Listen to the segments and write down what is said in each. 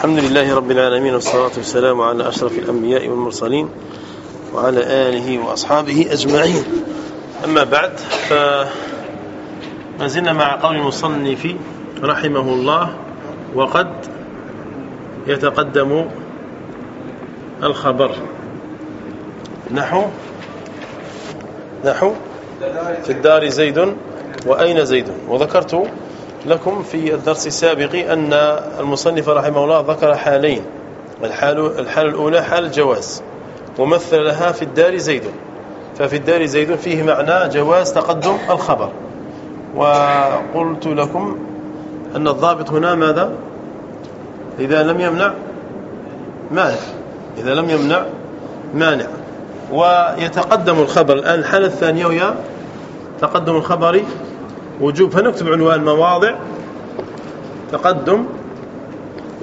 الحمد لله رب العالمين والصلاة والسلام على أشرف الأنبياء والمرسلين وعلى آله وأصحابه أجمعين. أما بعد فما زلنا مع قول المصنف رحمه الله وقد يتقدم الخبر. نحو؟ نحو؟ في الدار زيد وأين زيد؟ وذكرت لكم في الدرس السابق أن المصنف رحمه الله ذكر حالين. الحال, الحال الأولى حال الجواز. ومثل لها في الدار زيد. ففي الدار زيد فيه معنى جواز تقدم الخبر. وقلت لكم أن الضابط هنا ماذا؟ إذا لم يمنع مانع. إذا لم يمنع مانع. ويتقدم الخبر الآن. الحالة الثانية وهي تقدم الخبر وجوب فنكتب عنوان مواضع. تقدم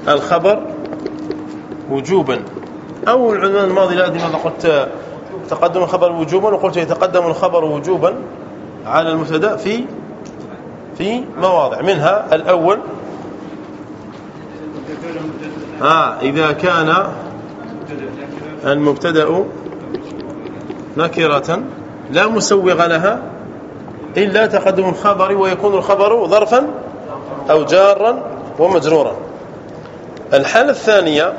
الخبر وجوبا. أو العنوان الماضي أدري ماذا قلت تقدم الخبر وجوبا وقلت يتقدم الخبر وجوبا على المبتدا في في مواضع. منها الأول آه إذا كان المبتدأ نكرة لا مسوغ لها. إلا تقدم الخبر ويكون الخبر ظرفا أو جارا ومجرورا. الحالة الثانية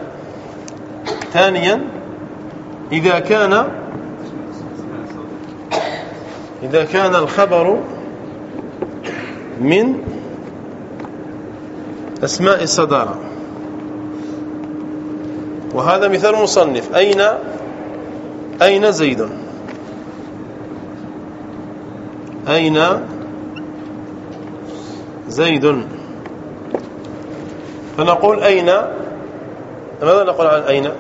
ثانيا إذا كان إذا كان الخبر من أسماء الصدارة. وهذا مثال مصنف. أين؟ أين زيد؟ أين؟ زيد. فنقول أين؟ ماذا نقول عن أين؟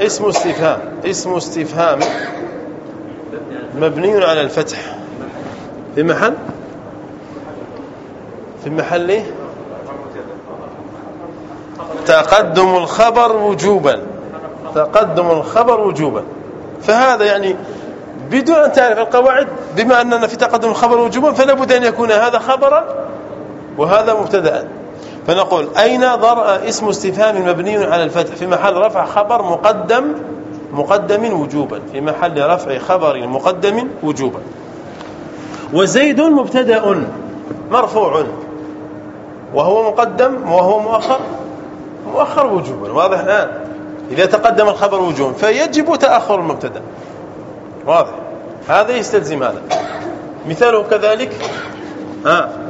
اسم استفهام اسم استفهام مبني على الفتح. في محل؟ في محل تقدم الخبر وجوبا. تقدم الخبر وجوبا. فهذا يعني بدون أن تعرف القواعد بما أننا في تقدم الخبر وجوبا فلا بد أن يكون هذا خبرا وهذا مبتدا. فنقول أين ضرأ اسم استفهام مبني على الفتح؟ في محل رفع خبر مقدم مقدم وجوبا. في محل رفع خبر مقدم وجوبا. وزيد مبتدأ مرفوع. وهو مقدم وهو مؤخر مؤخر وجوبا. واضح الآن؟ إذا تقدم الخبر وجوبا فيجب تأخر المبتدأ. واضح. هذا يستلزم هذا. مثاله كذلك ها.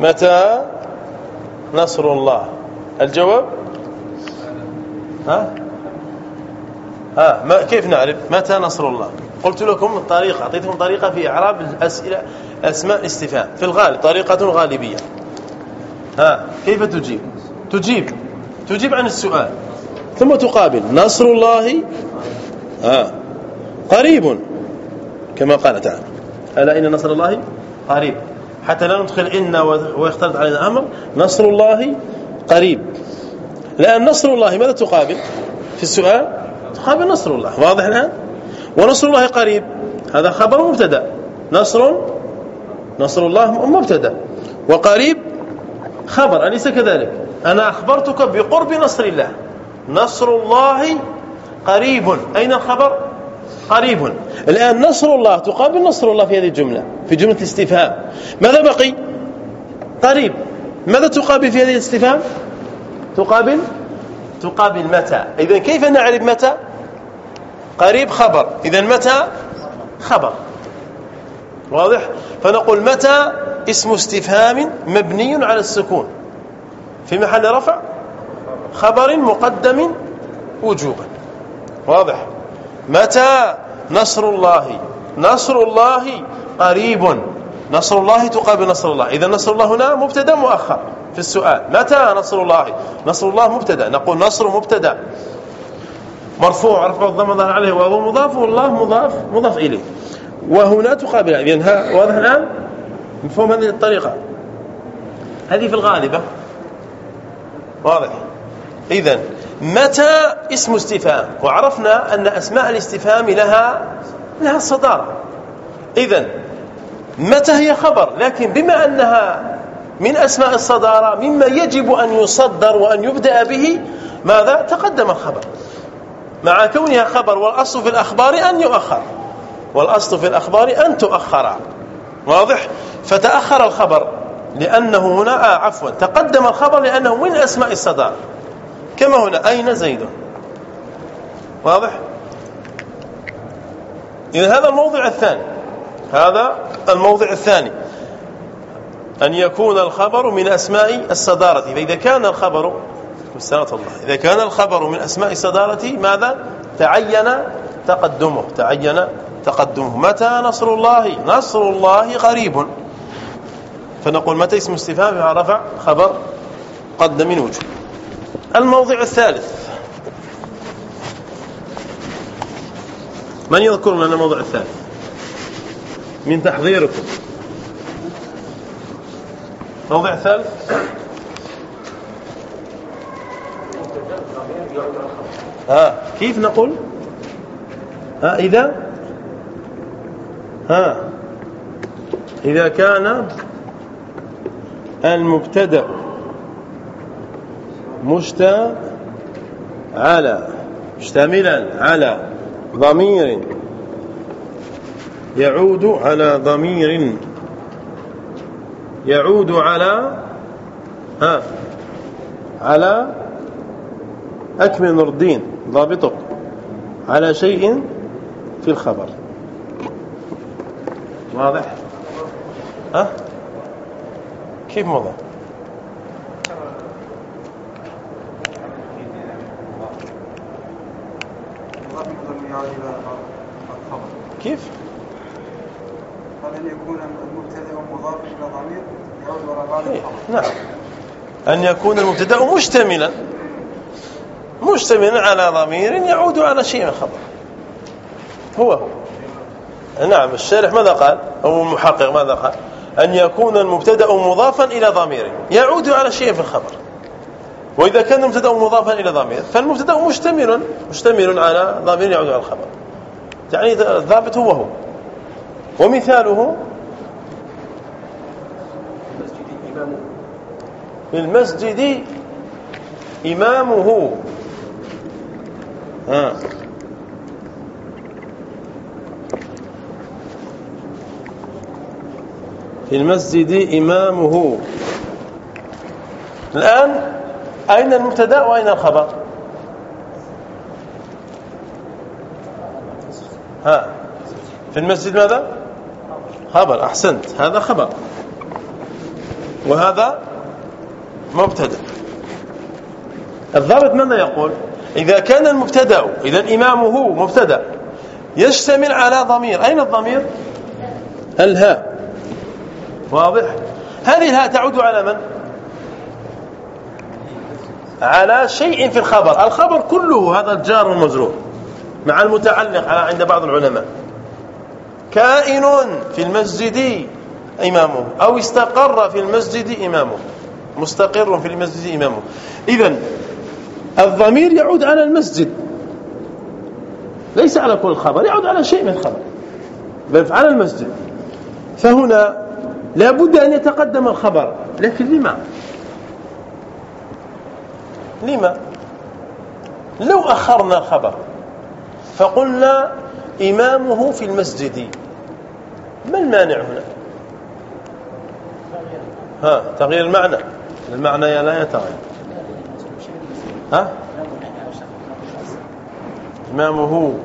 متى؟ نصر الله. الجواب؟ ها؟ ها كيف نعرف؟ متى نصر الله؟ قلت لكم الطريقة أعطيتكم طريقة في إعراب الأسئلة أسماء الاستفهام. في الغالب طريقة غالبية. ها كيف تجيب؟ تجيب. تجيب عن السؤال. ثم تقابل. نصر الله. ها. قريب. كما قال تعالى. ألا إن نصر الله قريب. حتى لا ندخل إن ويختلط علينا الأمر نصر الله قريب. لأن نصر الله ماذا تقابل؟ في السؤال تقابل نصر الله. واضح الآن؟ ونصر الله قريب. هذا خبر مبتدأ. نصر نصر الله مبتدأ. وقريب خبر أليس كذلك؟ أنا أخبرتك بقرب نصر الله. نصر الله قريب. أين الخبر؟ قريب. الآن نصر الله تقابل نصر الله في هذه الجملة في جملة الاستفهام. ماذا بقي؟ قريب. ماذا تقابل في هذه الاستفهام؟ تقابل؟ تقابل متى؟ إذا كيف نعرف متى؟ قريب خبر. إذا متى؟ خبر. واضح؟ فنقول متى؟ اسم استفهام مبني على السكون. في محل رفع؟ خبر مقدم وجوبا. واضح؟ متى؟ نصر الله. نصر الله قريب. نصر الله تقابل نصر الله. إذا نصر الله هنا مبتدا مؤخر في السؤال. متى نصر الله؟ نصر الله مبتدا. نقول نصر مبتدا. مرفوع رفع الضم ظهر عليه وهو مضاف والله مضاف مضاف إليه. وهنا تقابل إذن واضح الآن؟ مفهوم هذه الطريقة؟ هذه في الغالبة. واضح. إذن متى اسم استفهام؟ وعرفنا أن أسماء الاستفهام لها لها الصدارة إذا متى هي خبر؟ لكن بما أنها من أسماء الصدارة مما يجب أن يصدر وأن يبدأ به ماذا؟ تقدم الخبر. مع كونها خبر والأصل في الأخبار أن يؤخر. والأصل في الأخبار أن تؤخر. واضح؟ فتأخر الخبر لأنه هنا آه عفوا تقدم الخبر لأنه من أسماء الصدارة كما هنا أين زيد؟ واضح؟ إذا هذا الموضع الثاني. هذا الموضع الثاني. أن يكون الخبر من أسماء الصدارة. فإذا كان الخبر الله. إذا كان الخبر من أسماء الصدارة ماذا؟ تعين تقدمه تعين تقدمه. متى نصر الله؟ نصر الله قريب. فنقول متى اسم استفهام؟ مع رفع خبر قد من وجه. الموضع الثالث. من يذكر لنا الموضع الثالث؟ من تحضيركم. موضع الثالث ها كيف نقول؟ ها إذا؟ ها إذا كان المبتدأ على مشتملا على ضمير يعود على ضمير يعود على ها على أكمل نور الدين ضابطه على شيء في الخبر. واضح؟ ها؟ كيف موضح كيف؟ قال أن يكون المبتدأ مضافا إلى ضمير يعود وراء إيه، نعم. أن يكون المبتدأ مشتملا. مشتملا على ضمير يعود على شيء خبر هو هو. نعم الشارح ماذا قال؟ أو المحقق ماذا قال؟ أن يكون المبتدأ مضافا إلى ضمير. يعود على شيء في الخبر. وإذا كان المبتدأ مضافا إلى ضمير فالمبتدأ مشتمل مشتمل على ضمير يعود على الخبر. يعني الضابط هو هو. ومثاله المسجد إمامه. ها. في المسجد إمامه. الآن أين المبتدأ وأين الخبر؟ ها. في المسجد ماذا؟ خبر أحسنت. هذا خبر. وهذا مبتدأ. الضابط ماذا يقول؟ إذا كان المبتدأ إذا إمامه مبتدأ يشتمل على ضمير. أين الضمير؟ الهاء. واضح؟ هذه الهاء تعود على من؟ على شيء في الخبر. الخبر كله هذا الجار والمجرور مع المتعلق عند بعض العلماء. كائن في المسجد إمامه أو استقر في المسجد إمامه مستقر في المسجد إمامه. إذا الضمير يعود على المسجد. ليس على كل الخبر يعود على شيء من الخبر. بل على المسجد. فهنا لا بد أن يتقدم الخبر. لكن لما؟ لما؟ لو أخرنا الخبر فقلنا إمامه في المسجد. ما المانع هنا؟ ها تغيير المعنى. المعنى لا يتغير. ها؟ إمامه.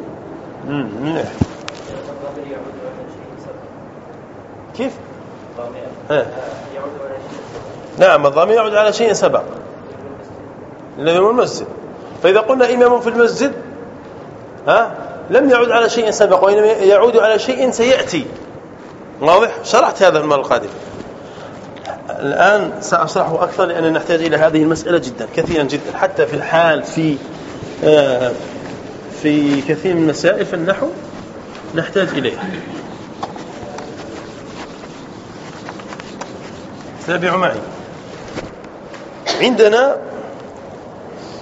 منح كيف؟ ها. نعم الضمير يعود على شيء سبق. الذي هو المسجد. فإذا قلنا إمام في المسجد ها؟ لم يعود على شيء سبق وإنما يعود على شيء سيأتي. واضح؟ شرحت هذا المرة القادم. الآن سأشرحه أكثر لأننا نحتاج إلى هذه المسألة جدا كثيرا جدا حتى في الحال في آه، في كثير من المسائل في النحو نحتاج إليها تابعوا معي. عندنا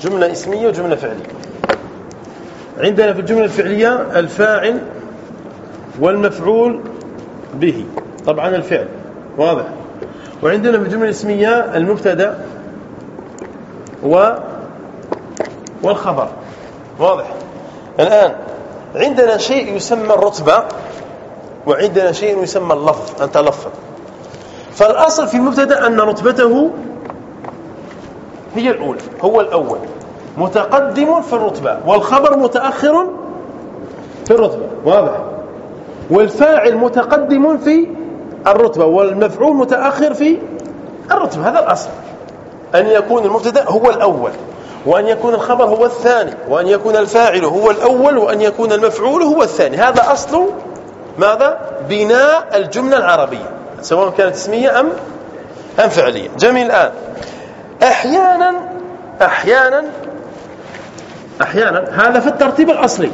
جملة اسمية وجملة فعلية. عندنا في الجملة الفعلية الفاعل والمفعول به. طبعا الفعل واضح؟ وعندنا في الجملة الاسمية المبتدأ و والخبر. واضح. الآن عندنا شيء يسمى الرتبة وعندنا شيء يسمى اللفظ أن تلفظ. فالأصل في المبتدأ أن رتبته هي الأولى هو الأول. متقدم في الرتبة والخبر متأخر في الرتبة. واضح. والفاعل متقدم في الرتبة والمفعول متأخر في الرتبة هذا الأصل. أن يكون المبتدأ هو الأول وأن يكون الخبر هو الثاني وأن يكون الفاعل هو الأول وأن يكون المفعول هو الثاني. هذا أصل ماذا؟ بناء الجملة العربية سواء كانت اسمية أم أم فعلية. جميل الآن. أحيانا أحيانا أحيانا هذا في الترتيب الأصلي.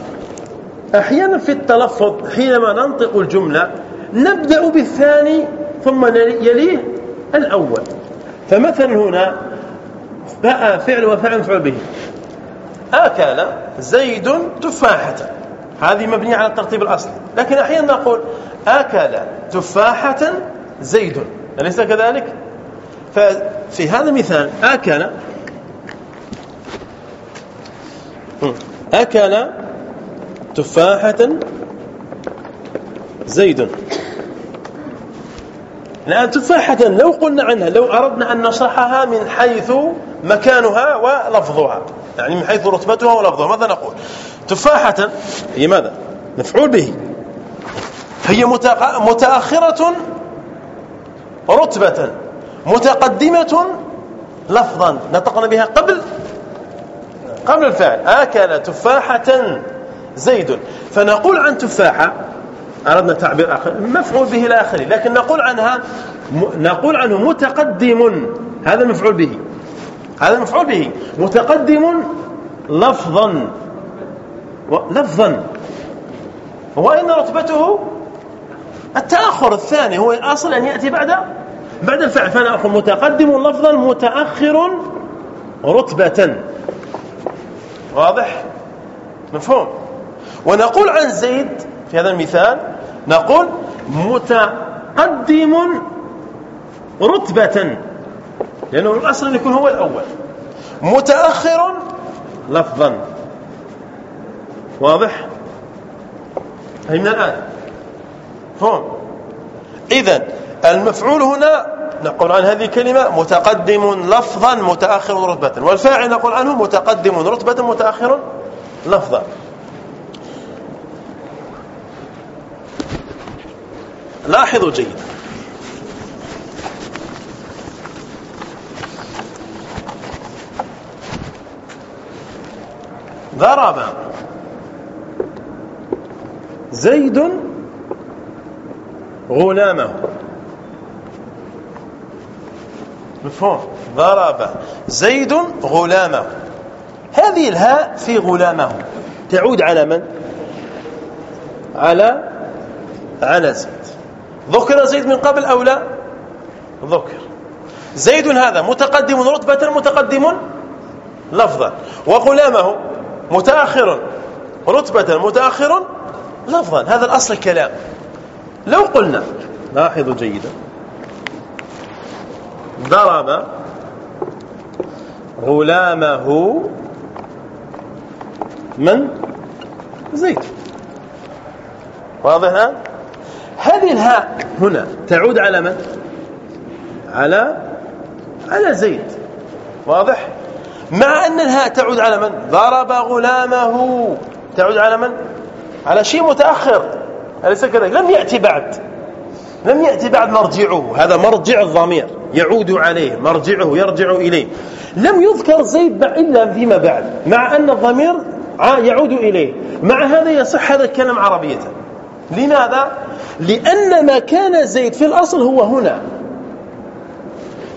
أحيانا في التلفظ حينما ننطق الجملة نبدأ بالثاني ثم يليه الأول. فمثلا هنا باء فعل وفعل مفعول به. آكل زيد تفاحة. هذه مبنية على الترتيب الأصلي. لكن أحيانا نقول آكل تفاحة زيد. أليس كذلك؟ ففي هذا المثال آكل أكل تفاحة زيد. الآن تفاحة لو قلنا عنها لو أردنا أن نشرحها من حيث مكانها ولفظها يعني من حيث رتبتها ولفظها. ماذا نقول؟ تفاحة هي ماذا؟ مفعول به. هي متأخرة رتبة متقدمة لفظا. نطقنا بها قبل قبل الفعل. آكل تفاحة زيد. فنقول عن تفاحة أردنا تعبير آخر. مفعول به إلى آخره. لكن نقول عنها نقول عنه متقدم. هذا مفعول به. هذا مفعول به. متقدم لفظا. لفظا. وإن رتبته التأخر الثاني. هو الأصل أن يأتي بعد بعد الفعل. فأنا أقول متقدم لفظا متأخر رتبة. واضح؟ مفهوم. ونقول عن زيد في هذا المثال نقول متقدم رتبة لأنه الأصل أن يكون هو الأول. متأخر لفظا. واضح؟ فهمنا الآن. فهم إذا المفعول هنا نقول عن هذه الكلمة متقدم لفظا متأخر رتبة. والفاعل نقول عنه متقدم رتبة متأخر لفظا. لاحظوا جيدا ضرب. زيد غلامه. مفهوم. ضرب. زيد غلامه. هذه الهاء في غلامه. تعود على من؟ على على زيد. ذكر زيد من قبل أو لا؟ ذكر. زيد هذا متقدم رتبة متقدم لفظا. وغلامه متأخر. رتبة متأخر لفظا. هذا الأصل الكلام. لو قلنا لاحظوا جيدا ضرب غلامه من؟ زيد. واضح الآن؟ هذه الهاء هنا تعود على من؟ على على زيد. واضح؟ مع أن الهاء تعود على من؟ ضرب غلامه. تعود على من؟ على شيء متأخر. أليس كذلك؟ لم يأتي بعد. لم يأتي بعد مرجعه. هذا مرجع الضمير. يعود عليه. مرجعه يرجع إليه. لم يذكر زيد إلا فيما بعد. مع أن الضمير يعود إليه. مع هذا يصح هذا الكلام عربية. لماذا؟ لأن مكان زيد في الأصل هو هنا.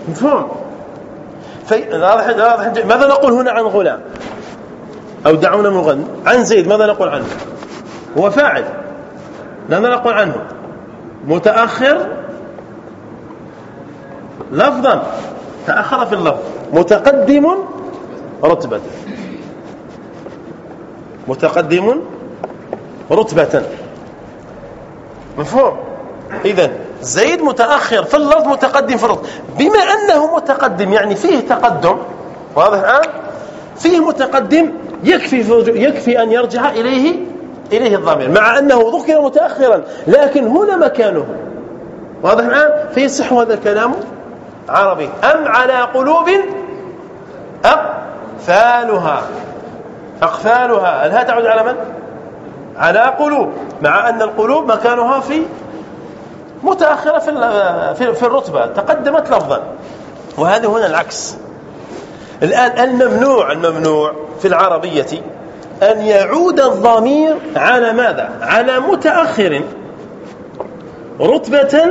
مفهوم؟ في... ماذا نقول هنا عن غلام؟ أو دعونا من عن زيد ماذا نقول عنه؟ هو فاعل. ماذا نقول عنه؟ متأخر؟ لفظا. تأخر في اللفظ. متقدم رتبة. متقدم رتبة. مفهوم. إذا زيد متأخر في اللفظ متقدم في الرتبة بما أنه متقدم يعني فيه تقدم واضح الآن فيه متقدم يكفي يكفي أن يرجع إليه إليه الضمير مع أنه ذكر متأخرا لكن هنا مكانه. واضح الآن فيصح هذا الكلام عربي. أم على قلوب أقفالها؟ أقفالها. الها تعود على من؟ على قلوب مع أن القلوب مكانها في متأخرة في في الرتبة تقدمت لفظا. وهذا هنا العكس. الآن الممنوع الممنوع في العربية أن يعود الضمير على ماذا؟ على متأخر. رتبة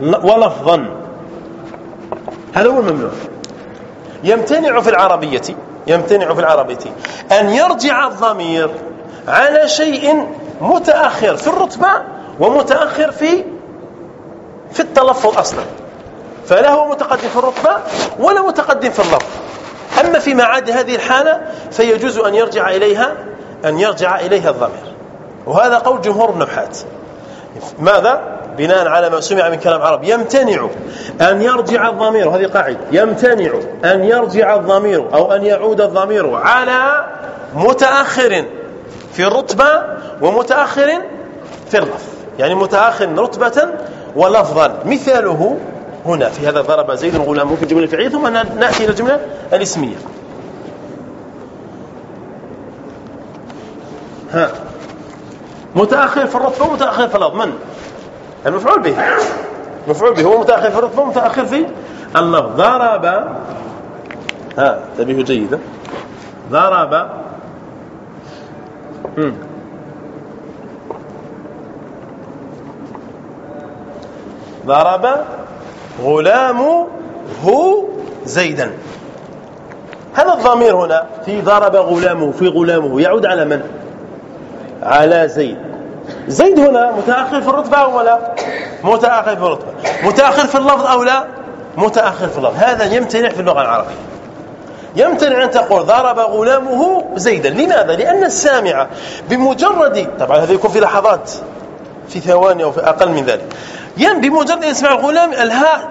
ولفظا. هذا هو الممنوع. يمتنع في العربية يمتنع في العربية أن يرجع الضمير على شيء متأخر في الرتبة ومتأخر في في التلفظ أصلا. فلا هو متقدم في الرتبة ولا متقدم في اللفظ. أما فيما عدا هذه الحالة فيجوز أن يرجع إليها أن يرجع إليها الضمير. وهذا قول جمهور النحاة ماذا؟ بناء على ما سمع من كلام عرب. يمتنع أن يرجع الضمير. هذه قاعدة. يمتنع أن يرجع الضمير أو أن يعود الضمير على متأخر. في الرتبة ومتأخر في اللفظ يعني متأخر رتبة ولفظا. مثاله هنا في هذا ضرب زيد غلامه في الجملة الفعلية ثم نأتي إلى الجملة الاسمية. ها. متأخر في الرتبة ومتأخر في اللفظ من؟ المفعول به. مفعول به. هو متأخر في الرتبة ومتأخر في اللفظ. ضرب. ها. انتبهوا جيدا. ضرب ضرب غلامه زيدا. هذا الضمير هنا في ضرب غلامه في غلامه يعود على من؟ على زيد. زيد هنا متأخر في الرتبة أو لا؟ متأخر في الرتبة. متأخر في اللفظ أو لا؟ متأخر في اللفظ. هذا يمتنع في اللغة العربية. يمتنع أن تقول ضرب غلامه زيدا. لماذا؟ لأن السامع بمجرد طبعا هذا يكون في لحظات في ثواني أو في أقل من ذلك ين بمجرد أن يسمع الغلام الهاء.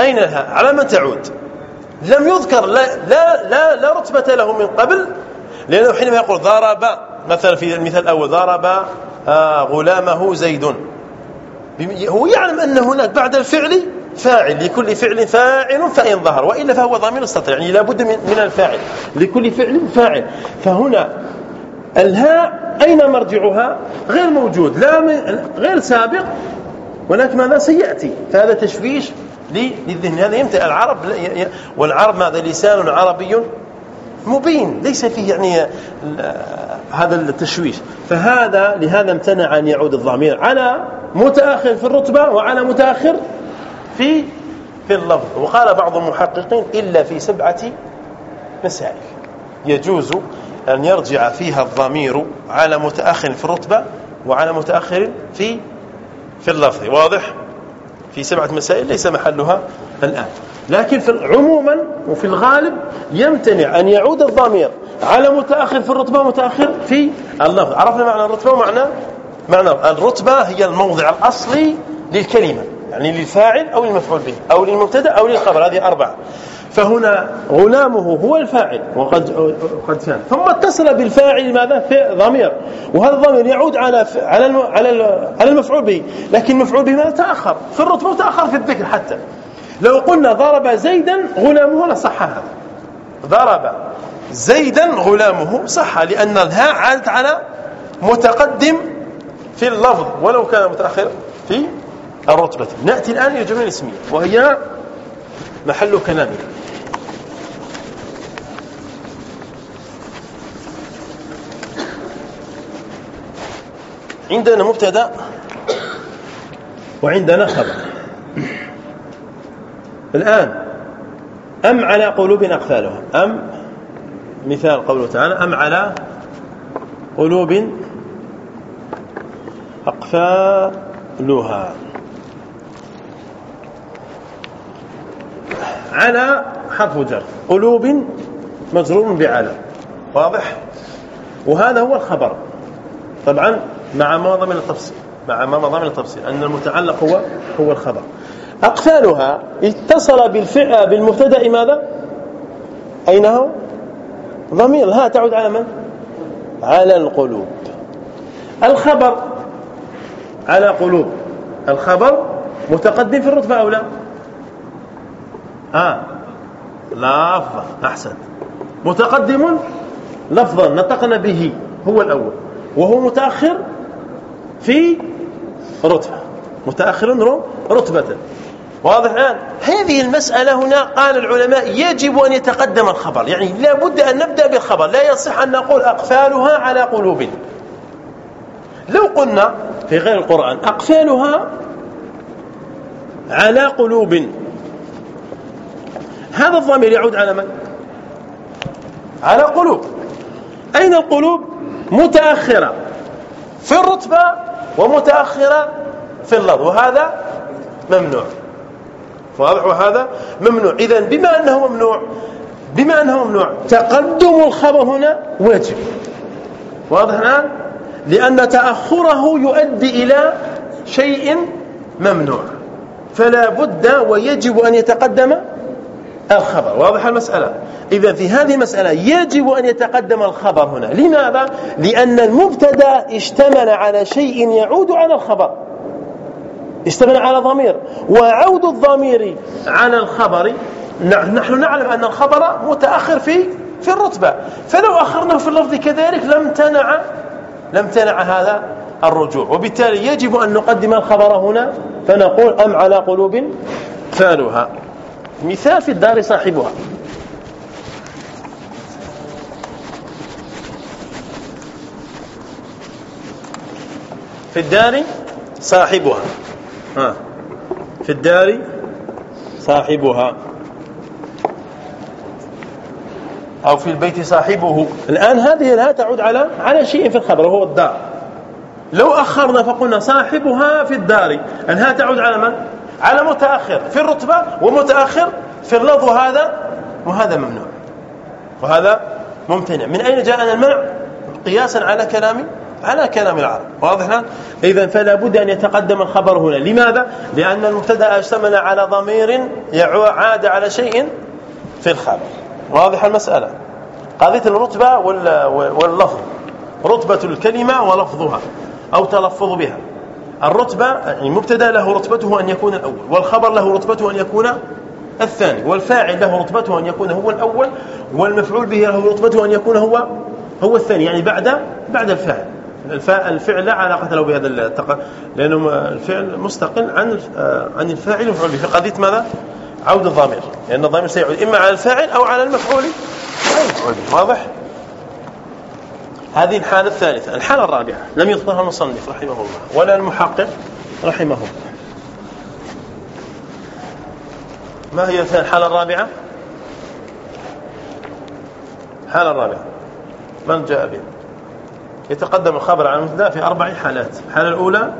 أين الهاء؟ على من تعود؟ لم يذكر لا, لا, لا, لا رتبة له من قبل. لأنه حينما يقول ضرب مثلا في المثال الأول ضرب آه غلامه زيد. هو يعلم أن هناك بعد الفعل فاعل لكل فعل فاعل فإن ظهر وإلا فهو ضمير استطر يعني لابد من الفاعل. لكل فعل فاعل. فهنا الهاء أين مرجعها؟ غير موجود لا غير سابق ولكن ماذا؟ سيأتي. فهذا تشويش للذهن. هذا يمتع العرب والعرب ماذا؟ لسان عربي مبين. ليس فيه يعني هذا التشويش. فهذا لهذا امتنع أن يعود الضمير. على متأخر في الرتبة وعلى متأخر في في اللفظ وقال بعض المحققين إلا في سبعة مسائل. يجوز أن يرجع فيها الضمير على متأخر في الرتبة وعلى متأخر في في اللفظ. واضح؟ في سبعة مسائل ليس محلها الآن. لكن في عموما وفي الغالب يمتنع أن يعود الضمير على متأخر في الرتبة ومتأخر في اللفظ. عرفنا معنى الرتبة ومعنى معنى الرتبة هي الموضع الأصلي للكلمة. يعني للفاعل أو للمفعول به أو للمبتدأ أو للخبر هذه أربعة. فهنا غلامه هو الفاعل وقد قد كان ثم اتصل بالفاعل ماذا؟ في ضمير. وهذا الضمير يعود على على على المفعول به. لكن المفعول به ماذا؟ تأخر. في الرتبة وتأخر في الذكر حتى. لو قلنا ضرب زيدا غلامه لصح هذا. ضرب زيدا غلامه صح لأن الهاء عادت على متقدم في اللفظ ولو كان متأخر في الرتبة. نأتي الآن إلى الجمله الاسمية وهي محل كلامنا عندنا مبتدا وعندنا خبر. الآن أم على قلوب أقفالها؟ أم مثال قوله تعالى أم على قلوب أقفالها. على حرف جر. قلوب مجرور بعلى. واضح؟ وهذا هو الخبر. طبعا مع ما ضمن التفصيل. مع ما ضمن التفصيل. أن المتعلق هو هو الخبر. أقفالها اتصل بالفعل بالمبتدأ ماذا؟ أين هو؟ ضمير. ها تعود على من؟ على القلوب. الخبر على قلوب. الخبر متقدم في الرتبة أو لا؟ ها. لفظة أحسن. متقدم لفظا نطقنا به. هو الأول. وهو متأخر في رتبة. متأخر رتبة. واضح الآن؟ هذه المسألة هنا قال العلماء يجب أن يتقدم الخبر. يعني لا بد أن نبدأ بالخبر. لا يصح أن نقول أقفالها على قلوب. لو قلنا في غير القرآن أقفالها على قلوب. هذا الضمير يعود على من؟ على قلوب. أين القلوب؟ متأخرة في الرتبة ومتأخرة في اللفظ وهذا ممنوع. واضح؟ وهذا ممنوع. إذا بما أنه ممنوع بما أنه ممنوع تقدم الخبر هنا واجب. واضح الآن؟ لأن تأخره يؤدي إلى شيء ممنوع. فلا بد ويجب أن يتقدم الخبر واضح المسألة؟ إذا في هذه المسألة يجب أن يتقدم الخبر هنا. لماذا؟ لأن المبتدأ اشتمل على شيء يعود على الخبر. اشتمل على ضمير. وعود الضمير على الخبر نحن نعلم أن الخبر متأخر في في الرتبة. فلو أخرناه في اللفظ كذلك لم تنع لم تنع هذا الرجوع. وبالتالي يجب أن نقدم الخبر هنا فنقول أم على قلوب فالها مثال في الدار صاحبها. في الدار صاحبها. ها. في الدار صاحبها. أو في البيت صاحبه. الآن هذه لا تعود على على شيء في الخبر وهو الدار. لو أخرنا فقلنا صاحبها في الدار. الها تعود على من؟ على متأخر في الرتبة ومتأخر في اللفظ هذا وهذا ممنوع. وهذا ممتنع. من أين جاءنا المنع؟ قياسا على كلام على كلام العرب. واضح الآن؟ اذا فلا بد أن يتقدم الخبر هنا. لماذا؟ لأن المبتدأ اشتمل على ضمير عاد على شيء في الخبر. واضح المسألة؟ قضية الرتبة واللفظ. رتبة الكلمة ولفظها أو تلفظ بها. الرتبة يعني المبتدا له رتبته أن يكون الأول والخبر له رتبته أن يكون الثاني والفاعل له رتبته أن يكون هو الأول والمفعول به له رتبته أن يكون هو هو الثاني يعني بعد بعد الفاعل الفعل لا علاقة له بهذا التق... لأنه الفعل مستقل عن عن الفاعل والمفعول به في قضية ماذا؟ عود الضمير لأن الضمير سيعود إما على الفاعل أو على المفعول واضح؟ هذه الحالة الثالثة. الحالة الرابعة. لم يذكرها المصنف رحمه الله ولا المحقق رحمه الله. ما هي الحالة الرابعة؟ الحالة الرابعة. من جاء بها؟ يتقدم الخبر عن المبتدأ في أربع حالات. الحالة الأولى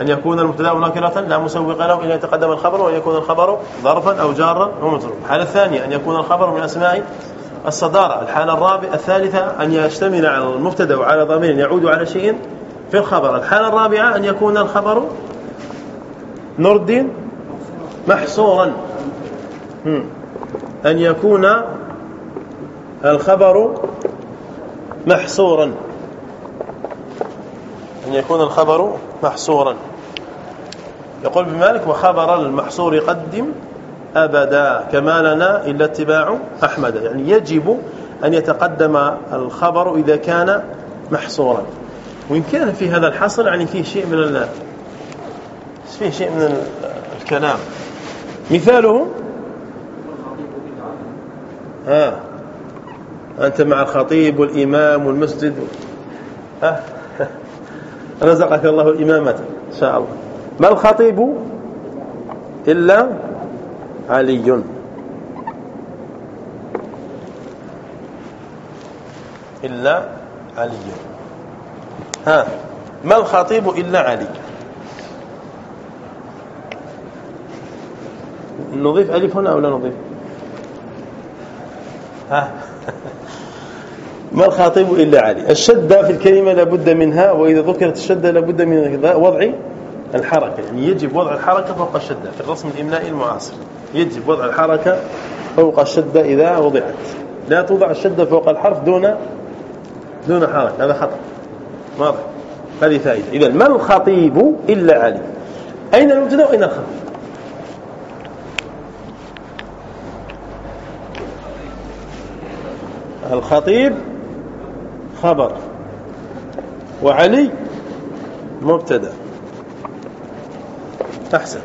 أن يكون المبتدأ نكرة لا مسوق له إلا يتقدم الخبر وأن يكون الخبر ظرفا أو جارا ومجرورا. الحالة الثانية أن يكون الخبر من أسماء الصدارة الحالة الرابعة الثالثة أن يشتمل على المبتدأ وعلى ضمير يعود على شيء في الخبر. الحالة الرابعة أن يكون الخبر نور الدين محصورا أن يكون الخبر محصورا. أن يكون الخبر محصورا. يقول بمالك وخبر المحصور قدم أبدا كما لنا إلا اتباع أحمد. يعني يجب أن يتقدم الخبر إذا كان محصورا. وإن كان في هذا الحصر يعني فيه شيء من فيه شيء من الكلام. مثاله؟ ها أنت مع الخطيب والإمام والمسجد. ها رزقك الله الإمامة إن شاء الله. ما الخطيب إلا علي. إلا علي. ها ما الخطيب إلا علي؟ نضيف ألف هنا أو لا نضيف؟ ها. ما الخاطب إلا علي؟ الشدة في الكلمة لابد منها وإذا ذكرت الشدة لابد من وضع الحركة. يعني يجب وضع الحركة فوق الشدة في الرسم الإملائي المعاصر. يجب وضع الحركة فوق الشدة إذا وضعت. لا توضع الشدة فوق الحرف دون دون حركة. هذا خطأ. واضح. هذه فائدة. إذا ما الخطيب إلا علي؟ أين المبتدأ وأين الخبر الخطيب خبر. وعلي مبتدأ. أحسنت.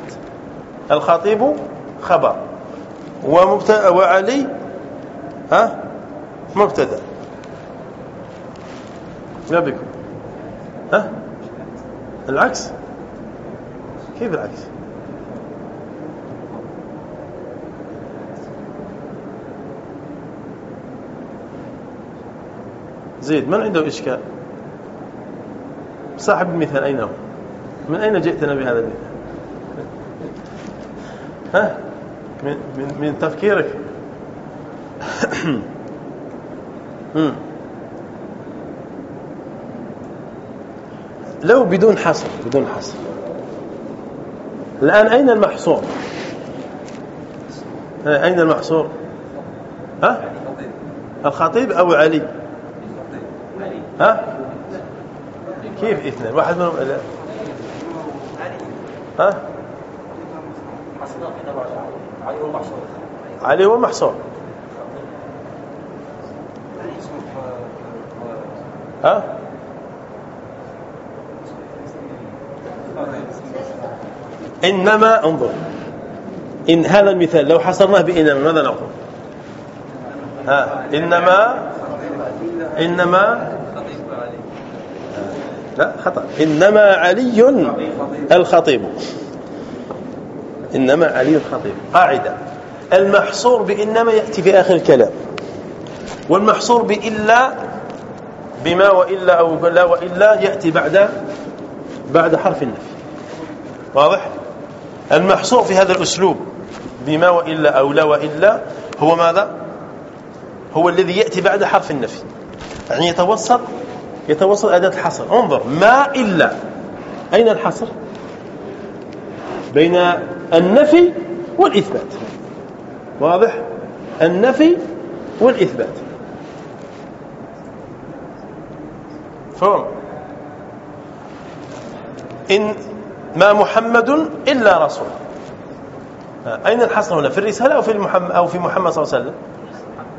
الخطيب خبر. ومبتدأ وعلي ها؟ مبتدأ. لا بكم؟ ها؟ العكس. كيف العكس؟ زيد من عنده إشكال؟ صاحب المثال أين هو؟ من أين جئتنا بهذا المثال؟ ها؟ من, من, من تفكيرك. لو بدون حصر بدون حصر. الآن أين المحصور؟ أين المحصور؟ ها؟ الخطيب أو علي؟ ها؟ كيف اثنين واحد منهم ها؟ علي هو محصور. ها؟ إنما انظر. إن هذا المثال لو حصرناه بإنما ماذا نقول؟ ها؟ إنما إنما لا خطأ. إنما علي الخطيب. إنما علي الخطيب. قاعدة. المحصور بإنما يأتي في آخر الكلام. والمحصور بإلا بما وإلا أو لا وإلا يأتي بعد بعد حرف النفي واضح؟ المحصور في هذا الأسلوب بما وإلا أو لا وإلا هو ماذا؟ هو الذي يأتي بعد حرف النفي يعني يتوسط يتوسط أداة الحصر. انظر ما إلا. أين الحصر؟ بين النفي والإثبات. واضح؟ النفي والإثبات. فهم إن ما محمد إلا رسول. أين الحصر هنا؟ في الرسالة أو في محمد أو في محمد صلى الله عليه وسلم؟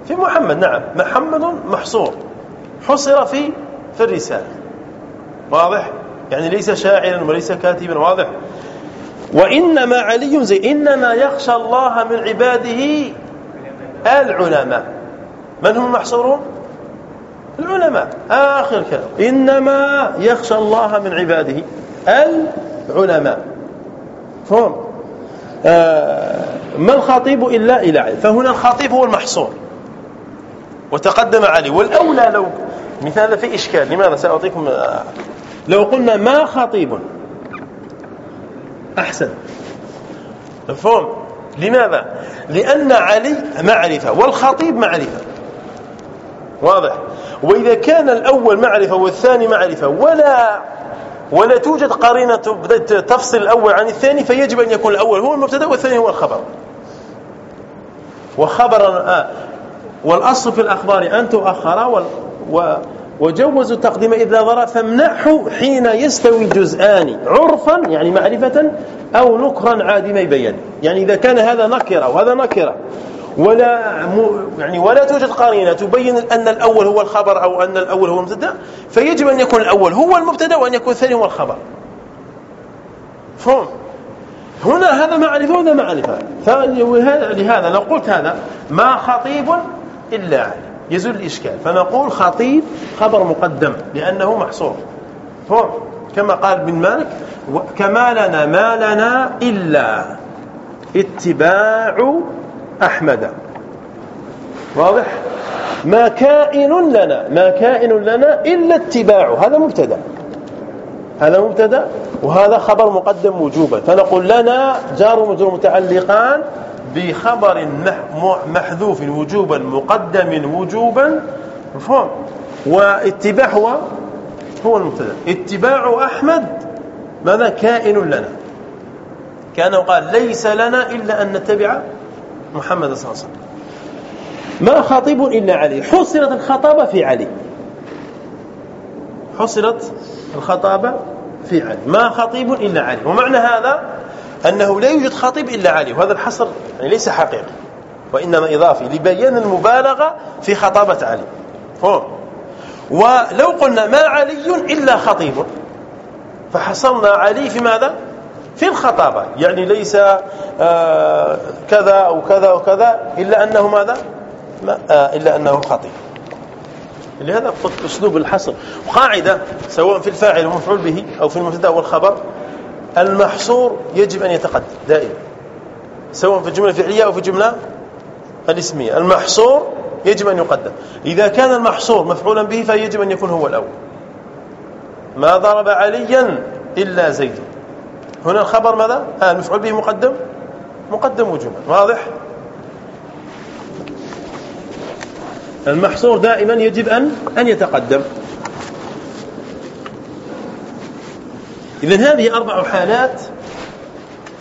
في محمد نعم. محمد محصور. حصر في في الرسالة. واضح؟ يعني ليس شاعرا وليس كاتبا. واضح. وإنما علي زي إنما يخشى الله من عباده العلماء. من هم المحصورون؟ العلماء. آخر كلام. إنما يخشى الله من عباده العلماء. فهم. آه ما الخطيب إلا إلى علم فهنا الخطيب هو المحصور. وتقدم علي. والأولى لو مثال في إشكال. لماذا؟ سأعطيكم آه، لو قلنا ما خطيب. أحسن. مفهوم؟ لماذا؟ لأن علي معرفة والخطيب معرفة. واضح؟ وإذا كان الأول معرفة والثاني معرفة ولا ولا توجد قرينة تفصل الأول عن الثاني فيجب أن يكون الأول هو المبتدأ والثاني هو الخبر. وخبر آه والأصل في الأخبار أن تؤخر و وجوزوا التقديم إذا ظهر فامنعه حين يستوي الجزءان عرفا يعني معرفة أو نكرا عادمي بيان. يعني إذا كان هذا نكرة وهذا نكرة. ولا يعني ولا توجد قرينة تبين أن الأول هو الخبر أو أن الأول هو المبتدأ. فيجب أن يكون الأول هو المبتدأ وأن يكون الثاني هو الخبر. فهم؟ هنا هذا معرفة وهذا معرفة. فلهذا لو قلت هذا ما خطيب إلا علي يزول الإشكال. فنقول خطيب خبر مقدم لأنه محصور. فهم كما قال بن مالك كما لنا ما لنا إلا اتباع أحمد. واضح؟ ما كائن لنا ما كائن لنا إلا اتباع. هذا مبتدأ. هذا مبتدأ وهذا خبر مقدم وجوبا. فنقول لنا جار ومجرور متعلقان بخبر محذوف وجوبا مقدم وجوبا مفهوم؟ واتباع هو هو المبتدأ. اتباع أحمد ماذا؟ كائن لنا. كان قال ليس لنا إلا أن نتبع محمد صلى الله عليه وسلم. ما خطيب إلا علي. حصلت الخطابة في علي. حصلت الخطابة في علي. ما خطيب إلا علي. ومعنى هذا أنه لا يوجد خطيب إلا علي وهذا الحصر يعني ليس حقيقي وإنما إضافي لبيان المبالغة في خطابة علي. فهم ولو قلنا ما علي إلا خطيب فحصرنا علي في ماذا؟ في الخطابة. يعني ليس آه كذا أو كذا وكذا إلا أنه ماذا؟ آه إلا أنه خطيب. لهذا قلت أسلوب الحصر. قاعدة سواء في الفاعل ومفعول به أو في المبتدا والخبر المحصور يجب أن يتقدم دائما سواء في الجملة الفعلية أو في الجملة الاسمية. المحصور يجب أن يقدم. إذا كان المحصور مفعولا به فيجب أن يكون هو الأول. ما ضرب عليا إلا زيد. هنا الخبر ماذا؟ آه المفعول به مقدم. مقدم وجوبا. واضح؟ المحصور دائما يجب أن أن يتقدم. إذا هذه أربع حالات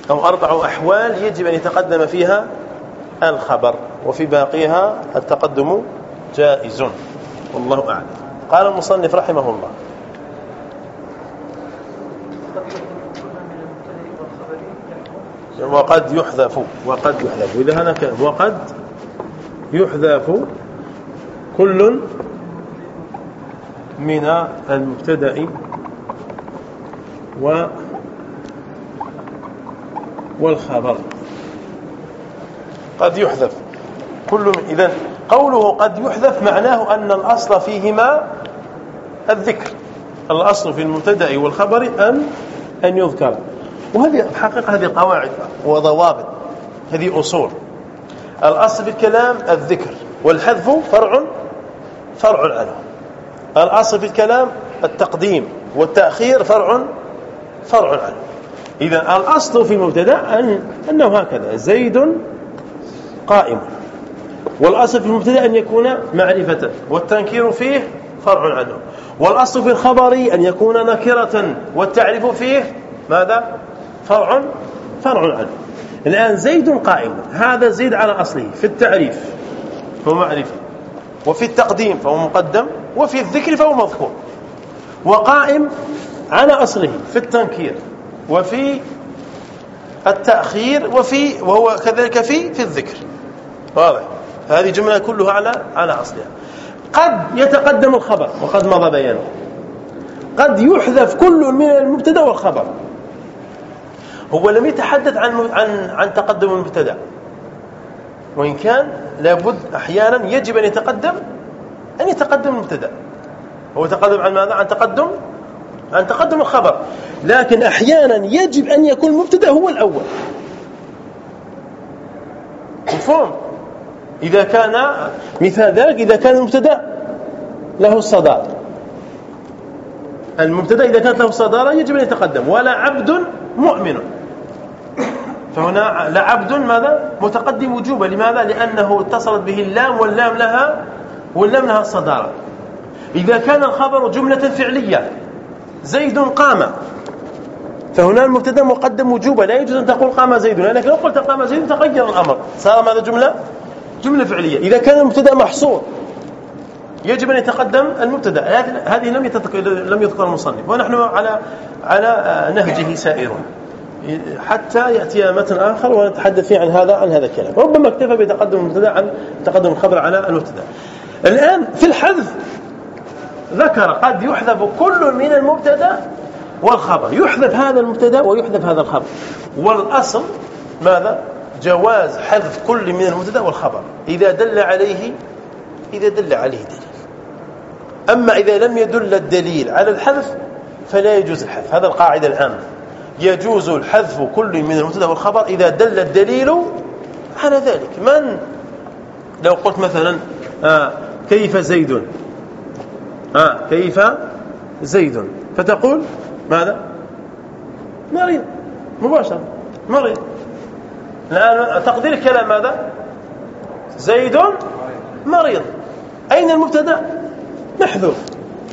أو أربع أحوال يجب أن يتقدم فيها الخبر وفي باقيها التقدم جائز. والله أعلم. قال المصنف رحمه الله وقد يحذف وقد يحذف. إذا هنا وقد يحذف كل من المبتدأ و والخبر. قد يحذف. كل إذن قوله قد يحذف معناه أن الأصل فيهما الذكر. الأصل في المبتدأ والخبر أن أن يذكر. وهذه حقيقة هذه قواعد وضوابط. هذه أصول. الأصل في الكلام الذكر والحذف فرع فرع عنه الأصل في الكلام التقديم والتأخير فرع فرع عنه إذا الأصل في المبتدا أن أنه هكذا زيد قائم. والأصل في المبتدا أن يكون معرفة والتنكير فيه فرع عنه والأصل في الخبر أن يكون نكرة والتعريف فيه ماذا؟ فرع فرع عنه الآن زيد قائم. هذا زيد على أصله في التعريف هو معرفة. وفي التقديم فهو مقدم وفي الذكر فهو مذكور. وقائم على أصله. في التنكير وفي التأخير وفي وهو كذلك في في الذكر. واضح؟ هذه جملة كلها على على أصلها. قد يتقدم الخبر وقد مضى بيانه. قد يحذف كل من المبتدأ والخبر. هو لم يتحدث عن عن عن تقدم المبتدأ. وإن كان لابد أحيانا يجب أن يتقدم أن يتقدم المبتدأ. هو تقدم عن ماذا؟ عن تقدم عن تقدم الخبر. لكن أحيانا يجب أن يكون المبتدا هو الأول. مفهوم؟ إذا كان مثال ذلك إذا كان المبتدا له الصدارة. المبتدا إذا كانت له صدارة يجب أن يتقدم. ولا عبد مؤمن. فهنا لعبد ماذا؟ متقدم وجوبا. لماذا؟ لأنه اتصلت به اللام واللام لها واللام لها الصدارة. إذا كان الخبر جملة فعلية زيد قام. فهنا المبتدا مقدم وجوبا لا يجوز أن تقول قام زيد. لأنك لو قلت قام زيد تغير الأمر. صار ماذا جملة جملة فعلية. إذا كان المبتدا محصور يجب أن يتقدم المبتدا. هذه لم لم يذكر المصنف. ونحن على على نهجه سائرون حتى يأتي متن آخر ونتحدث فيه عن هذا عن هذا الكلام. ربما اكتفى بتقدم المبتدا عن تقدم الخبر على المبتدا. الآن في الحذف ذكر قد يحذف كل من المبتدا والخبر. يحذف هذا المبتدا ويحذف هذا الخبر. والأصل ماذا؟ جواز حذف كل من المبتدا والخبر. إذا دل عليه إذا دل عليه دليل. أما إذا لم يدل الدليل على الحذف فلا يجوز الحذف. هذا القاعدة العامة. يجوز الحذف كل من المبتدا والخبر إذا دل الدليل على ذلك. من؟ لو قلت مثلا آه كيف زيد؟ آه كيف؟ زيد. فتقول ماذا؟ مريض. مباشرة. مريض. الآن تقدير الكلام ماذا؟ زيد. مريض. أين المبتدأ؟ محذوف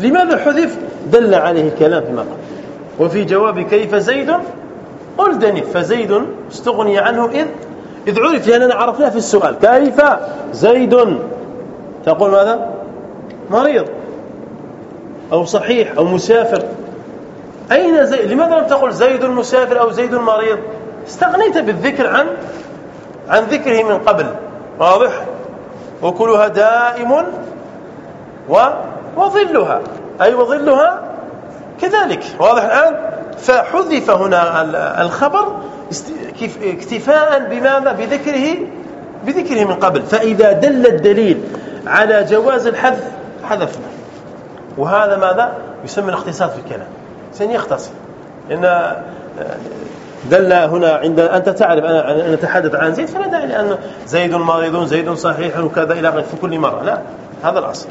لماذا حذف؟ دل عليه الكلام في المقام وفي جواب كيف زيد؟ دنف فزيد استغني عنه إذ إذ عرف لأننا عرفناه في السؤال. كيف؟ زيد. تقول ماذا؟ مريض. أو صحيح أو مسافر. أين زيد لماذا لم تقل زيد مسافر أو زيد مريض استغنيت بالذكر عن عن ذكره من قبل. واضح؟ وكلها دائم و وظلها. أي وظلها؟ كذلك. واضح الآن؟ فحذف هنا الخبر اكتفاء بماذا؟ بذكره بذكره من قبل. فإذا دل الدليل على جواز الحذف حذفنا. وهذا ماذا؟ يسمى الاختصاص في الكلام. سنيختصر لأن دل هنا عند أنت تعرف أنا نتحدث عن زيد فلا داعي لأن زيد مريض زيد صحيح وكذا إلى غير في كل مرة. لا هذا الأصل.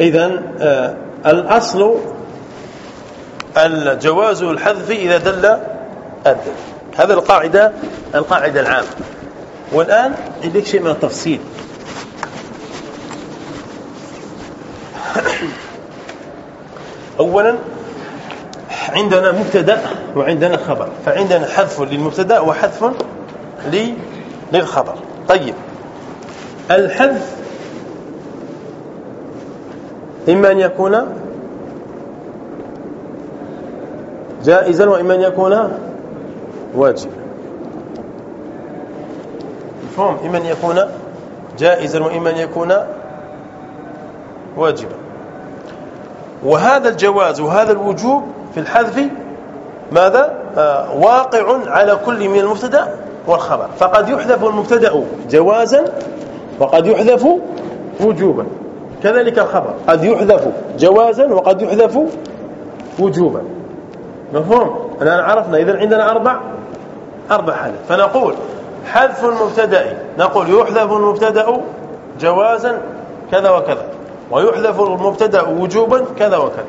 إذا آه، الأصل الجواز الحذف إذا دل الدل. هذا القاعدة القاعدة العامة. والآن عندك شيء من التفصيل. أولا عندنا مبتدأ وعندنا خبر. فعندنا حذف للمبتدأ وحذف للخبر. طيب. الحذف إما أن يكون جائزا وإما أن يكون واجبا. مفهوم؟ إما أن يكون جائزا وإما أن يكون واجبا. وهذا الجواز وهذا الوجوب في الحذف ماذا؟ آه واقع على كل من المبتدا والخبر. فقد يحذف المبتدا جوازا وقد يحذف وجوبا. كذلك الخبر. قد يحذف جوازا وقد يحذف وجوبا. مفهوم؟ الآن عرفنا. إذا عندنا أربع أربع حالات. فنقول حذف المبتدأ نقول يحذف المبتدأ جوازا كذا وكذا. ويحذف المبتدأ وجوبا كذا وكذا.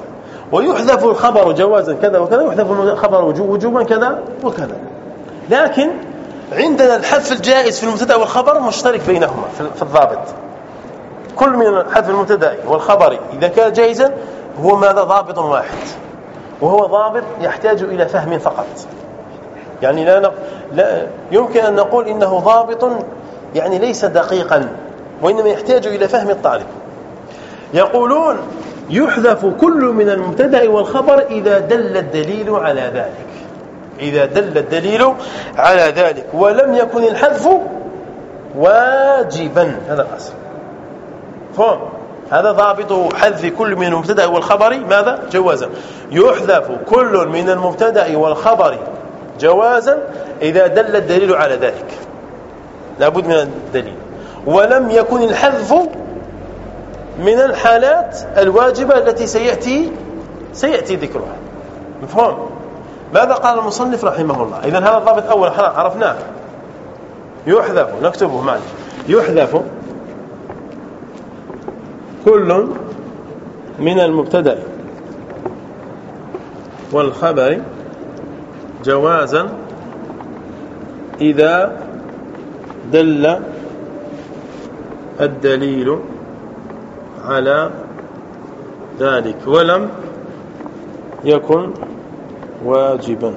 ويحذف الخبر جوازا كذا وكذا ويحذف الخبر وجوبا كذا وكذا. لكن عندنا الحذف الجائز في المبتدأ والخبر مشترك بينهما في الضابط. كل من حذف المبتدأ والخبر إذا كان جائزا هو ماذا؟ ضابط واحد. وهو ضابط يحتاج إلى فهم فقط. يعني لا, لا يمكن أن نقول إنه ضابط يعني ليس دقيقا وإنما يحتاج إلى فهم الطالب. يقولون يحذف كل من المبتدأ والخبر إذا دل الدليل على ذلك. إذا دل الدليل على ذلك. ولم يكن الحذف واجبا. هذا الأصل. فهم؟ هذا ضابط حذف كل من المبتدأ والخبر. ماذا؟ جوازا. يحذف كل من المبتدأ والخبر جوازا إذا دل الدليل على ذلك. لابد من الدليل. ولم يكن الحذف من الحالات الواجبة التي سيأتي سيأتي ذكرها. مفهوم؟ ماذا قال المصنف رحمه الله؟ إذا هذا الضابط الأول عرفناه. يحذف نكتبه معنا. يحذف كل من المبتدأ والخبر جوازا إذا دل الدليل على ذلك ولم يكن واجبا.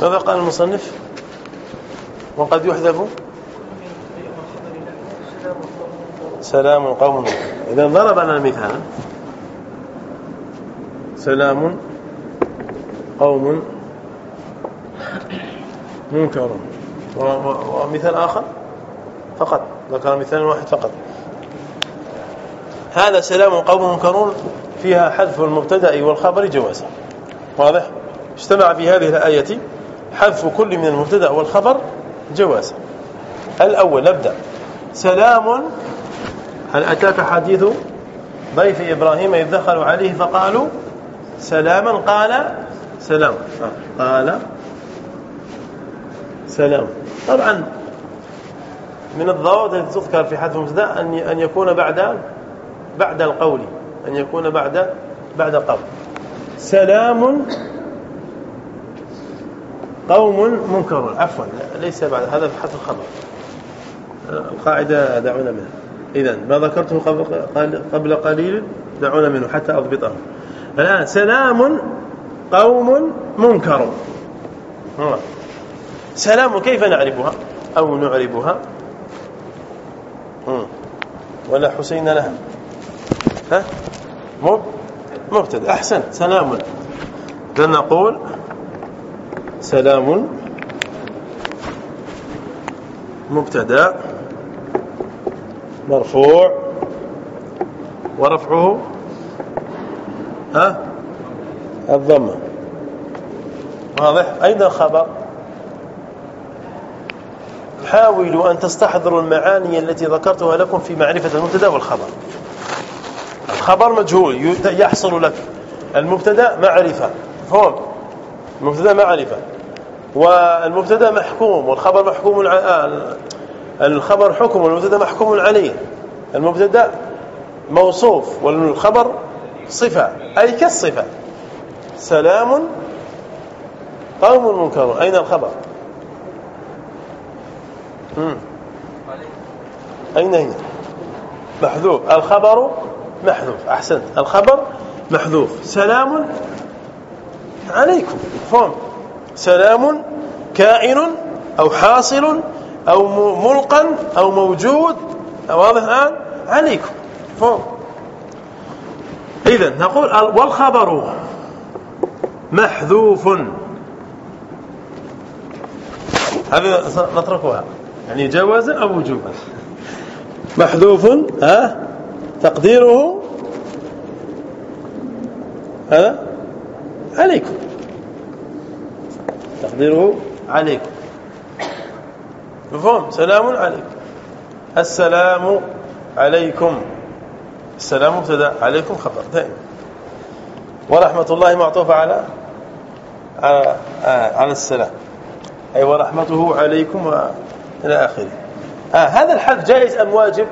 ماذا قال المصنف؟ وقد يحذف. سلام قوم. إذا ضرب لنا المثال سلام قوم. منكر. ومثال آخر؟ فقط. ذكر مثال واحد فقط. هذا سلام قوم منكرون فيها حذف المبتدأ والخبر جوازا. واضح؟ اجتمع في هذه الآية حذف كل من المبتدأ والخبر جوازا. الأول نبدأ سلام. هل أتاك حديث ضيف إبراهيم إذ دخلوا عليه فقالوا سلاما؟ قال سلام. قال سلام. طبعا من الضوابط التي تذكر في حذف المبتدا أن أن يكون بعد بعد القول أن يكون بعد بعد القول. سلام قوم منكرون. عفوا ليس بعد هذا حذف الخبر. القاعدة دعونا منها. اذا ما ذكرته قبل قليل دعونا منه حتى أضبطه. الآن سلام قوم منكر. سلام كيف نعرفها؟ أو نعربها؟ ولا حسين لها؟ ها؟ مبتدأ. احسنت سلام. نقول سلام مبتدأ. مرفوع. ورفعه؟ ها؟ الضمة. واضح؟ أين الخبر؟ حاولوا أن تستحضروا المعاني التي ذكرتها لكم في معرفة المبتدأ والخبر. الخبر مجهول يحصل لك. المبتدأ معرفة. فهم المبتدأ معرفة. والمبتدأ محكوم والخبر محكوم الخبر حكم والمبتدا محكوم عليه. المبتدا موصوف والخبر صفة أي كالصفة. سلام قوم منكرون أين الخبر؟ أين هي؟ محذوف. الخبر محذوف. أحسنت. الخبر محذوف. سلام عليكم. فهم. سلام كائن أو حاصل أو ملقا أو موجود. واضح الآن؟ عليكم. فهم إذا نقول والخبر محذوف. هذه نتركها. يعني جوازا أو وجوبا. محذوف. ها؟ تقديره. ها؟ عليكم. تقديره عليكم. مفهوم؟ سلام عليكم السلام عليكم. السلام مبتدا عليكم خبر. دائما ورحمة الله معطوفة على على, على السلام. أي ورحمته عليكم إلى آخره. آه هذا الحذف جائز أم واجب؟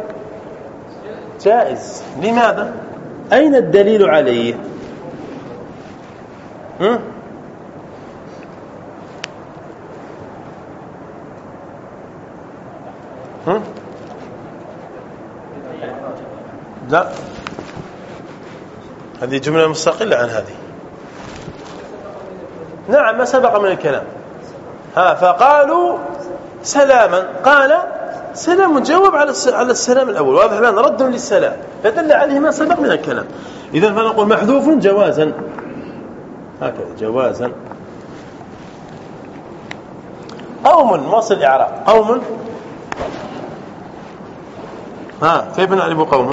جائز. لماذا؟ أين الدليل عليه؟ هم؟ هم؟ لا. هذه جملة مستقلة عن هذه. نعم ما سبق من الكلام. ها فقالوا سلاما. قال سلام جواب على السلام الأول. واضح الآن رد للسلام. فدل عليه ما سبق من الكلام. إذا فنقول محذوف جوازا. هكذا جوازا. قوم وصل الإعراب قوم ها كيف نعرف قوم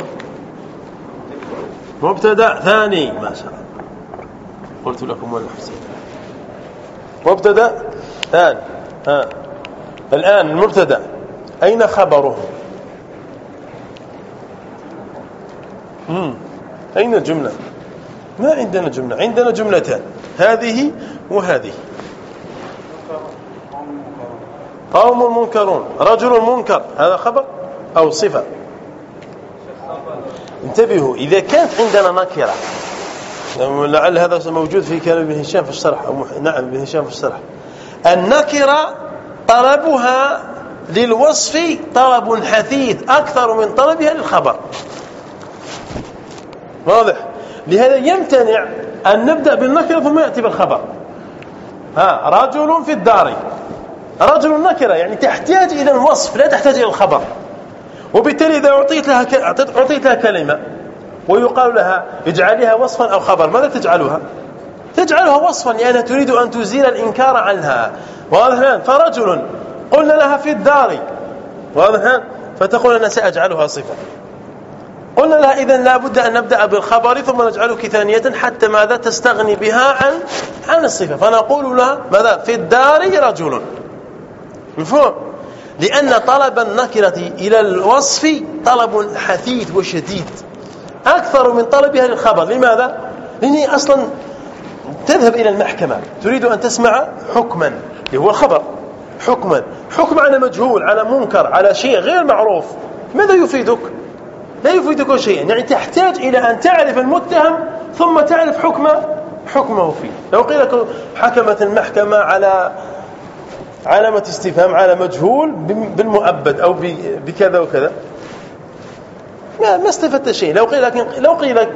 مبتدا ثاني ما شاء الله. قلت لكم ولا حسين مبتدا ثاني ها. الآن المبتدا. أين خبره مم. أين الجملة؟ ما عندنا جملة. عندنا جملتان. هذه وهذه. قوم منكرون. رجل منكر. هذا خبر أو صفة؟ انتبهوا إذا كانت عندنا نكرة لعل هذا موجود في كلام ابن هشام في الشرح أو نعم ابن هشام في الشرح. النكرة طلبها للوصف طلب حثيث أكثر من طلبها للخبر. واضح؟ لهذا يمتنع أن نبدأ بالنكرة ثم يأتي بالخبر. ها رجل في الدار. رجل نكرة يعني تحتاج إلى الوصف لا تحتاج إلى الخبر. وبالتالي إذا أعطيت لها أعطيت لها كلمة ويقال لها اجعليها وصفا أو خبر ماذا تجعلها؟ تجعلها وصفا لأنها تريد أن تزيل الإنكار عنها. واضح؟ الآن فرجل قلنا لها في الدار. واضح؟ الآن فتقول أنا سأجعلها صفة قلنا لها إذن لا بد أن نبدأ بالخبر ثم نجعلك ثانية حتى ماذا تستغني بها عن عن الصفة. فنقول لها ماذا؟ في الدار رجل. مفهوم؟ لأن طلب النكرة إلى الوصف طلب حثيث وشديد. أكثر من طلبها للخبر لماذا؟ لأني أصلا تذهب إلى المحكمة. تريد أن تسمع حكما. اللي هو الخبر حكما. حكم على مجهول على منكر على شيء غير معروف. ماذا يفيدك؟ لا يفيدك شيئا. يعني تحتاج إلى أن تعرف المتهم ثم تعرف حكم حكمه فيه. لو قيل لك حكمت المحكمة على علامة استفهام على مجهول بالمؤبد أو بكذا وكذا. ما ما استفدت شيء. لو قيل لك لو قيل لك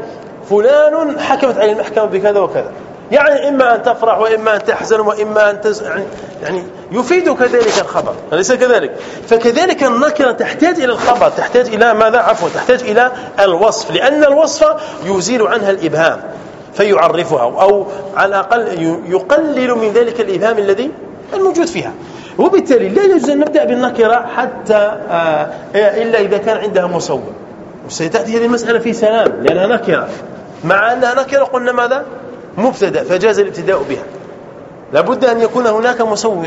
فلان حكمت عليه المحكمة بكذا وكذا. يعني إما أن تفرح وإما أن تحزن وإما أن تز... يعني, يعني يفيدك ذلك الخبر. أليس كذلك؟ فكذلك النكرة تحتاج إلى الخبر تحتاج إلى ماذا؟ عفوا تحتاج إلى الوصف. لأن الوصف يزيل عنها الإبهام فيعرفها أو على الأقل يقلل من ذلك الإبهام الذي الموجود فيها. وبالتالي لا يجوز أن نبدأ بالنكرة حتى آه إلا إذا كان عندها مصور وستأتي هذه المسألة في سلام لأنها نكرة مع أنها نكرة قلنا ماذا؟ مبتدأ فجاز الابتداء بها. لابد أن يكون هناك مسوغ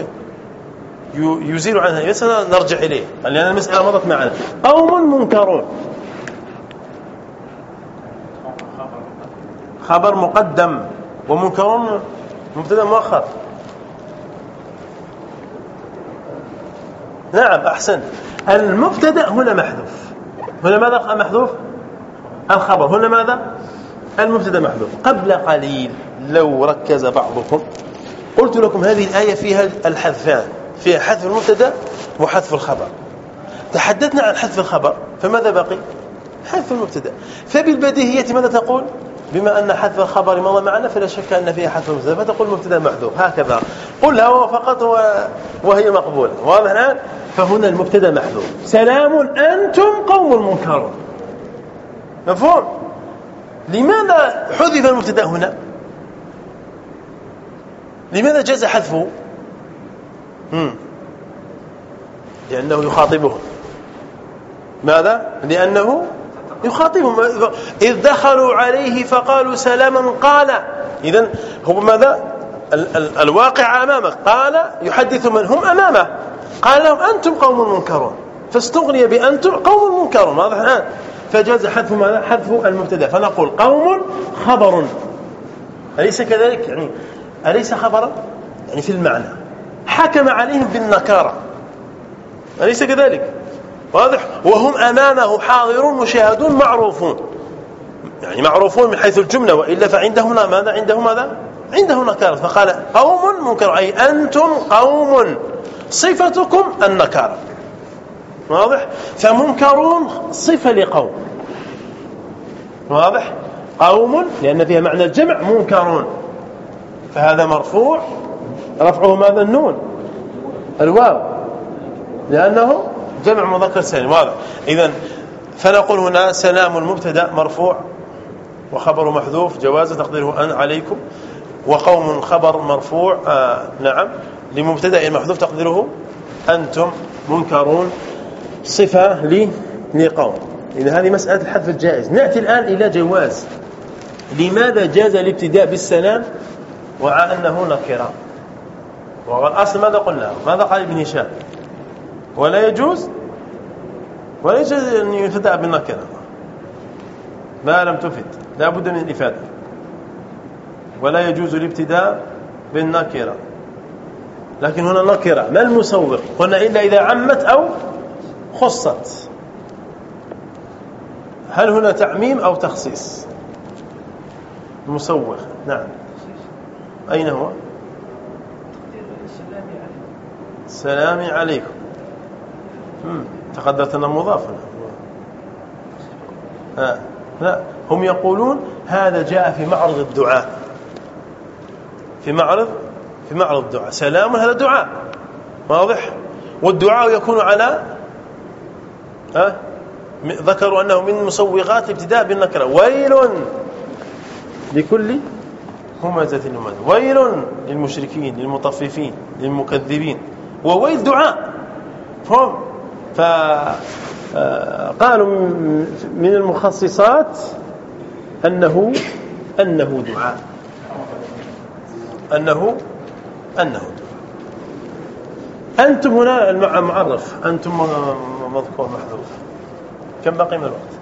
يزيل عنها. المسألة نرجع إليه. لأن المسألة مضت معنا. قوم منكرون. خبر مقدم. ومنكرون مبتدأ مؤخر. نعم أحسن. المبتدأ هنا محذوف. هنا ماذا محذوف؟ الخبر. هنا ماذا؟ المبتدأ محذوف. قبل قليل لو ركز بعضكم قلت لكم هذه الآية فيها الحذفان فيها حذف المبتدأ وحذف الخبر. تحدثنا عن حذف الخبر فماذا بقي؟ حذف المبتدأ. فبالبديهية ماذا تقول؟ بما أن حذف الخبر مضى معنا فلا شك أن فيها حذف المبتدا فتقول مبتدأ محذوف. هكذا. قلها فقط وهي مقبولة. واضح الآن؟ فهنا المبتدأ محذوف. سلام أنتم قوم منكرون. مفهوم؟ لماذا حذف المبتدأ هنا؟ لماذا جاز حذفه؟ لأنه يخاطبهم ماذا؟ لأنه يخاطبهم. إذ دخلوا عليه فقالوا سلاما قال إذا هو ماذا؟ ال ال الواقع أمامك قال يحدث من هم أمامه. قال لهم أنتم قوم منكرون. فاستغني بأنتم قوم منكرون. واضح الآن. فجاز حذف ماذا؟ حذف المبتدأ. فنقول قوم خبر. أليس كذلك؟ يعني أليس خبرا يعني في المعنى. حكم عليهم بالنكارة. أليس كذلك؟ واضح؟ وهم أمامه حاضرون مشاهدون معروفون. يعني معروفون من حيث الجملة وإلا فعندهم ماذا؟ عنده ماذا؟ عنده نكارة فقال قوم منكر أي أنتم قوم. صفتكم النكارة. واضح؟ فمنكرون صفة لقوم. واضح؟ قوم لأن فيها معنى الجمع منكرون. فهذا مرفوع. رفعه ماذا؟ النون. الواو. لأنه جمع مذكر سالم واضح. إذا فنقول هنا سلام المبتدأ مرفوع وخبر محذوف جواز تقديره أن عليكم وقوم خبر مرفوع آه نعم. لمبتدأ محذوف تقديره أنتم منكرون. صفة لقوم إذا هذه مسألة الحذف الجائز. نأتي الآن إلى جواز. لماذا جاز الابتداء بالسلام وعى أنه نكرة والأصل ماذا قلنا؟ ماذا قال ابن هشام؟ ولا يجوز ولا يجوز أن يبتدأ بالنكرة ما لم تفد. لا بد من الإفادة. ولا يجوز الابتداء بالنكرة لكن هنا نكرة ما المسوق قلنا إلا إذا عمت أو خصت. هل هنا تعميم أو تخصيص؟ مسوغ نعم. أين هو؟ سلامي عليكم. تقدرت أنه مضاف. لا هم يقولون هذا جاء في معرض الدعاء. في معرض في معرض الدعاء. سلام هذا دعاء. واضح؟ والدعاء يكون على ها آه ذكروا أنه من مسوغات ابتداء بالنكرة. ويل لكل همزة لمزة. ويل للمشركين للمطففين للمكذبين. وويل دعاء. فهم؟ فقالوا من المخصصات أنه أنه دعاء. أنه أنه دعاء. أنتم هنا المعرف أنتم مذكور محذوف. كم بقي من الوقت؟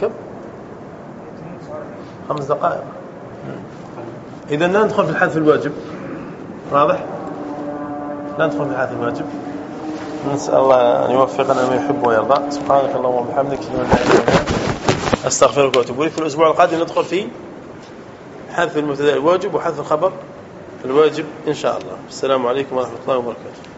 كم؟ خمس دقائق. إذا لا ندخل في الحذف الواجب. واضح؟ لا ندخل في الحذف الواجب. نسأل الله أن يوفقنا ما يحب ويرضى. سبحانك اللهم وبحمدك أستغفرك وأتوب إليك. في الأسبوع القادم ندخل في حذف المبتدأ الواجب وحذف الخبر الواجب إن شاء الله. السلام عليكم ورحمة الله وبركاته.